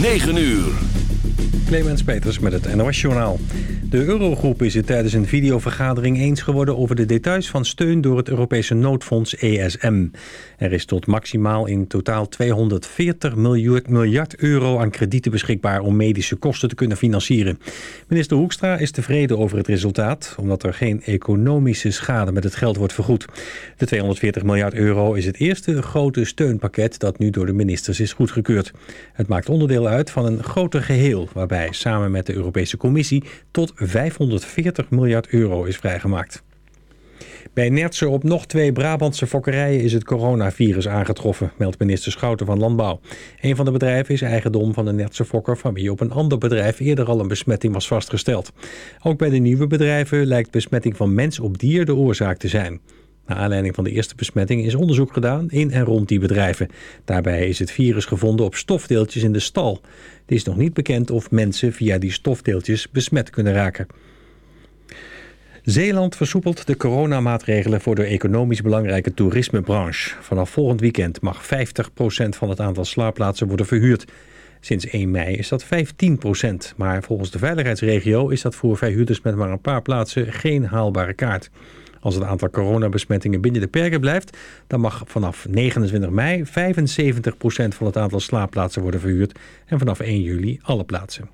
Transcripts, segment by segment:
9 uur. Clemens Peters met het NOS-journaal. De Eurogroep is het tijdens een videovergadering eens geworden over de details van steun door het Europese noodfonds ESM. Er is tot maximaal in totaal 240 miljard euro aan kredieten beschikbaar om medische kosten te kunnen financieren. Minister Hoekstra is tevreden over het resultaat, omdat er geen economische schade met het geld wordt vergoed. De 240 miljard euro is het eerste grote steunpakket dat nu door de ministers is goedgekeurd. Het maakt onderdeel uit van een groter geheel, waarbij samen met de Europese Commissie tot 540 miljard euro is vrijgemaakt. Bij Nertsen op nog twee Brabantse fokkerijen is het coronavirus aangetroffen, meldt minister Schouten van Landbouw. Een van de bedrijven is eigendom van de Nertse fokker van wie op een ander bedrijf eerder al een besmetting was vastgesteld. Ook bij de nieuwe bedrijven lijkt besmetting van mens op dier de oorzaak te zijn. Naar aanleiding van de eerste besmetting is onderzoek gedaan in en rond die bedrijven. Daarbij is het virus gevonden op stofdeeltjes in de stal. Het is nog niet bekend of mensen via die stofdeeltjes besmet kunnen raken. Zeeland versoepelt de coronamaatregelen voor de economisch belangrijke toerismebranche. Vanaf volgend weekend mag 50% van het aantal slaapplaatsen worden verhuurd. Sinds 1 mei is dat 15%, maar volgens de veiligheidsregio is dat voor verhuurders met maar een paar plaatsen geen haalbare kaart. Als het aantal coronabesmettingen binnen de perken blijft... dan mag vanaf 29 mei 75% van het aantal slaapplaatsen worden verhuurd... en vanaf 1 juli alle plaatsen.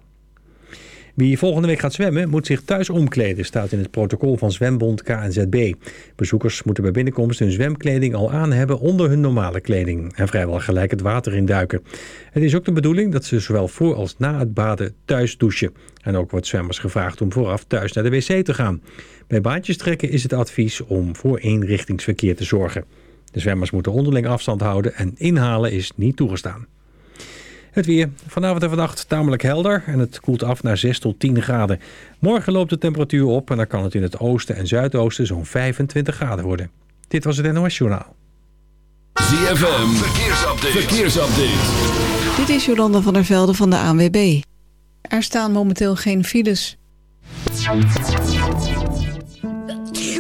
Wie volgende week gaat zwemmen moet zich thuis omkleden, staat in het protocol van zwembond KNZB. Bezoekers moeten bij binnenkomst hun zwemkleding al aan hebben onder hun normale kleding en vrijwel gelijk het water induiken. Het is ook de bedoeling dat ze zowel voor als na het baden thuis douchen. En ook wordt zwemmers gevraagd om vooraf thuis naar de wc te gaan. Bij baantjes trekken is het advies om voor eenrichtingsverkeer te zorgen. De zwemmers moeten onderling afstand houden en inhalen is niet toegestaan. Het weer. Vanavond en vannacht tamelijk helder en het koelt af naar 6 tot 10 graden. Morgen loopt de temperatuur op en dan kan het in het oosten en zuidoosten zo'n 25 graden worden. Dit was het NOS Journaal. ZFM. Verkeersupdate. Verkeersupdate. Dit is Jolanda van der Velde van de ANWB. Er staan momenteel geen files.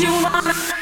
you wanna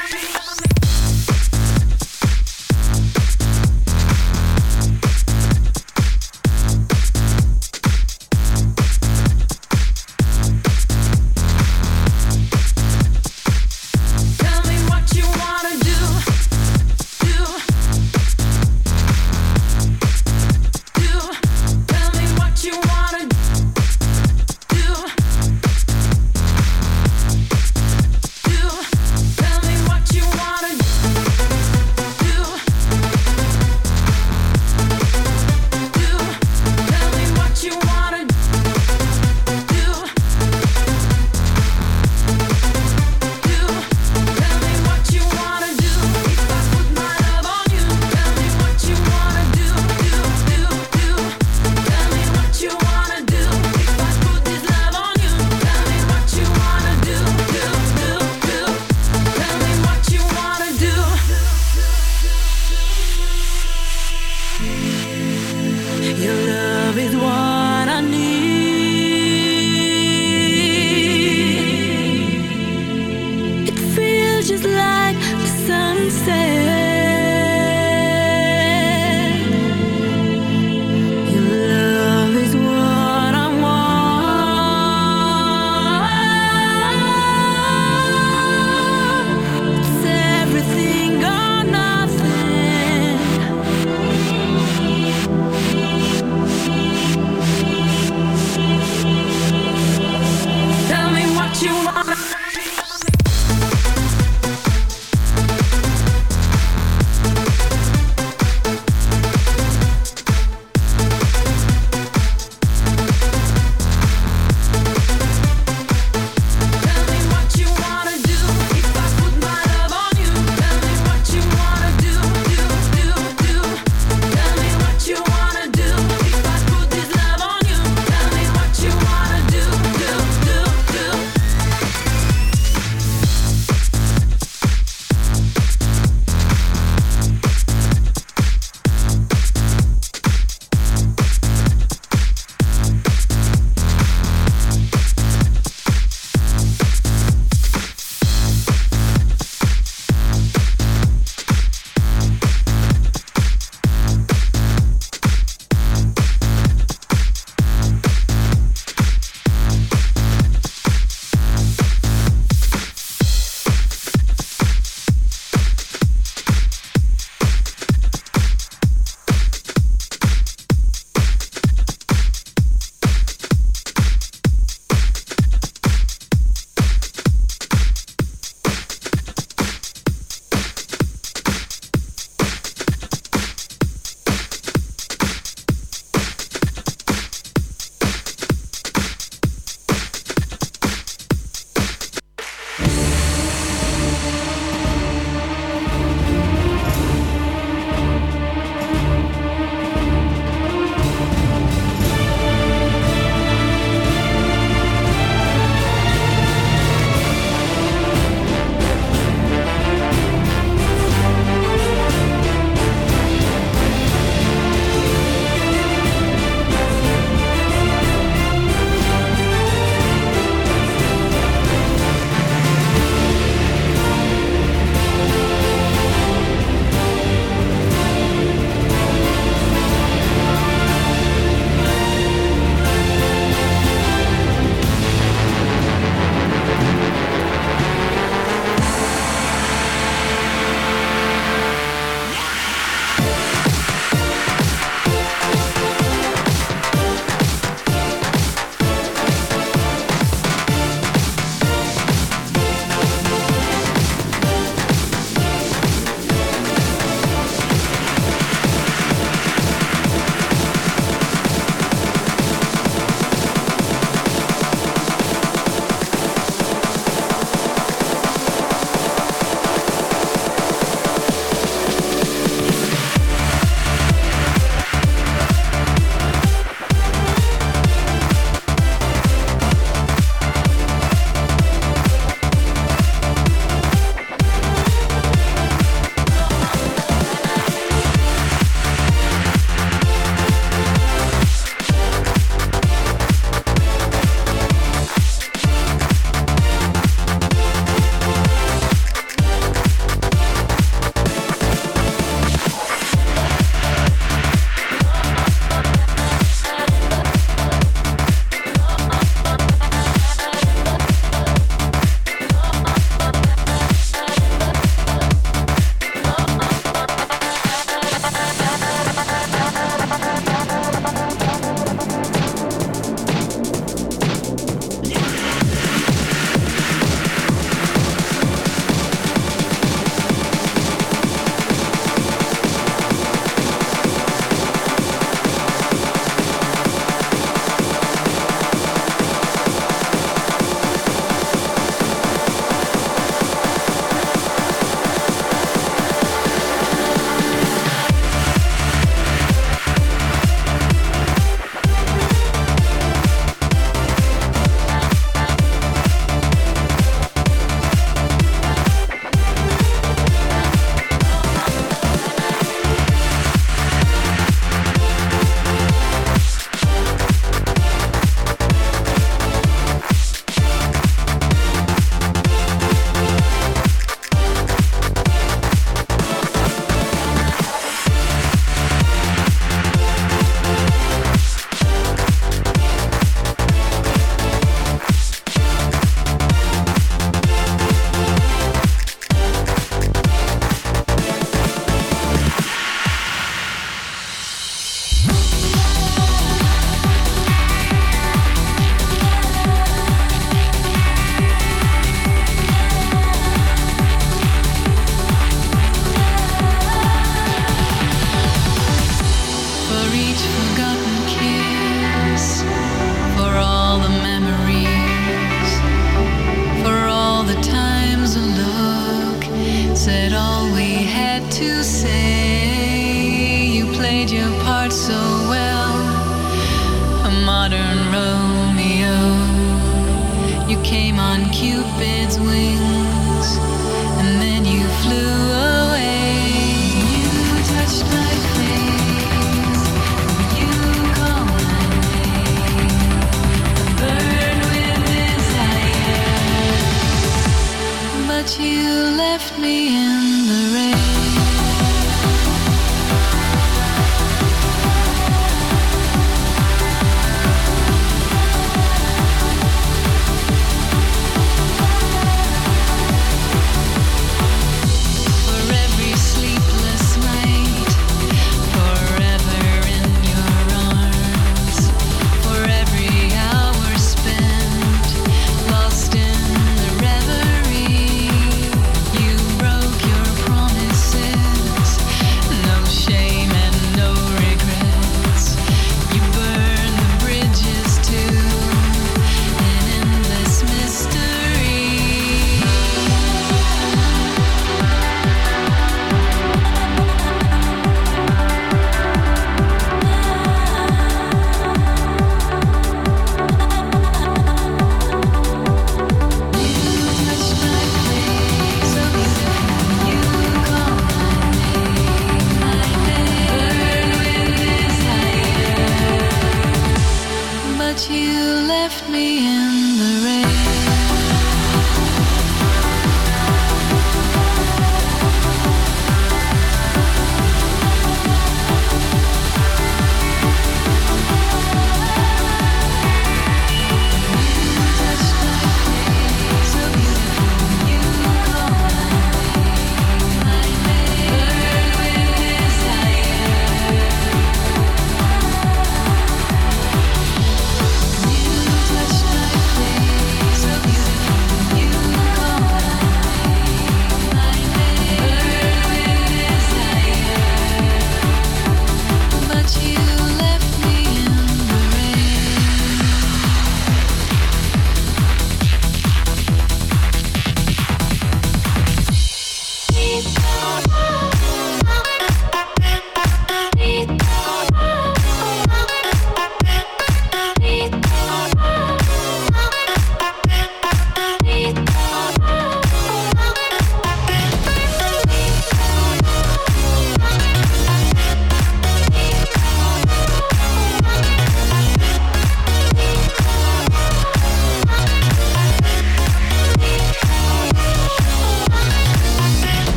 you left me in the rain.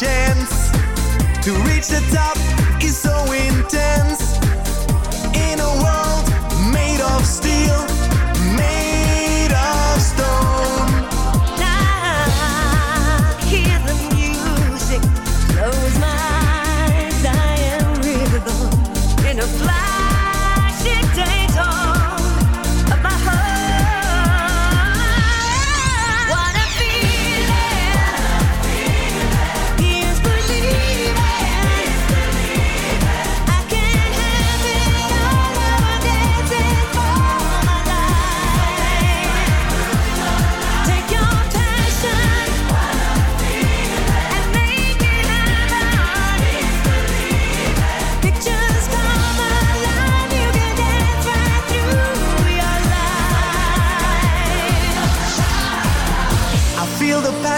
chance to reach the top is so intense.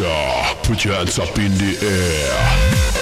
Russia. Put your hands up in the air.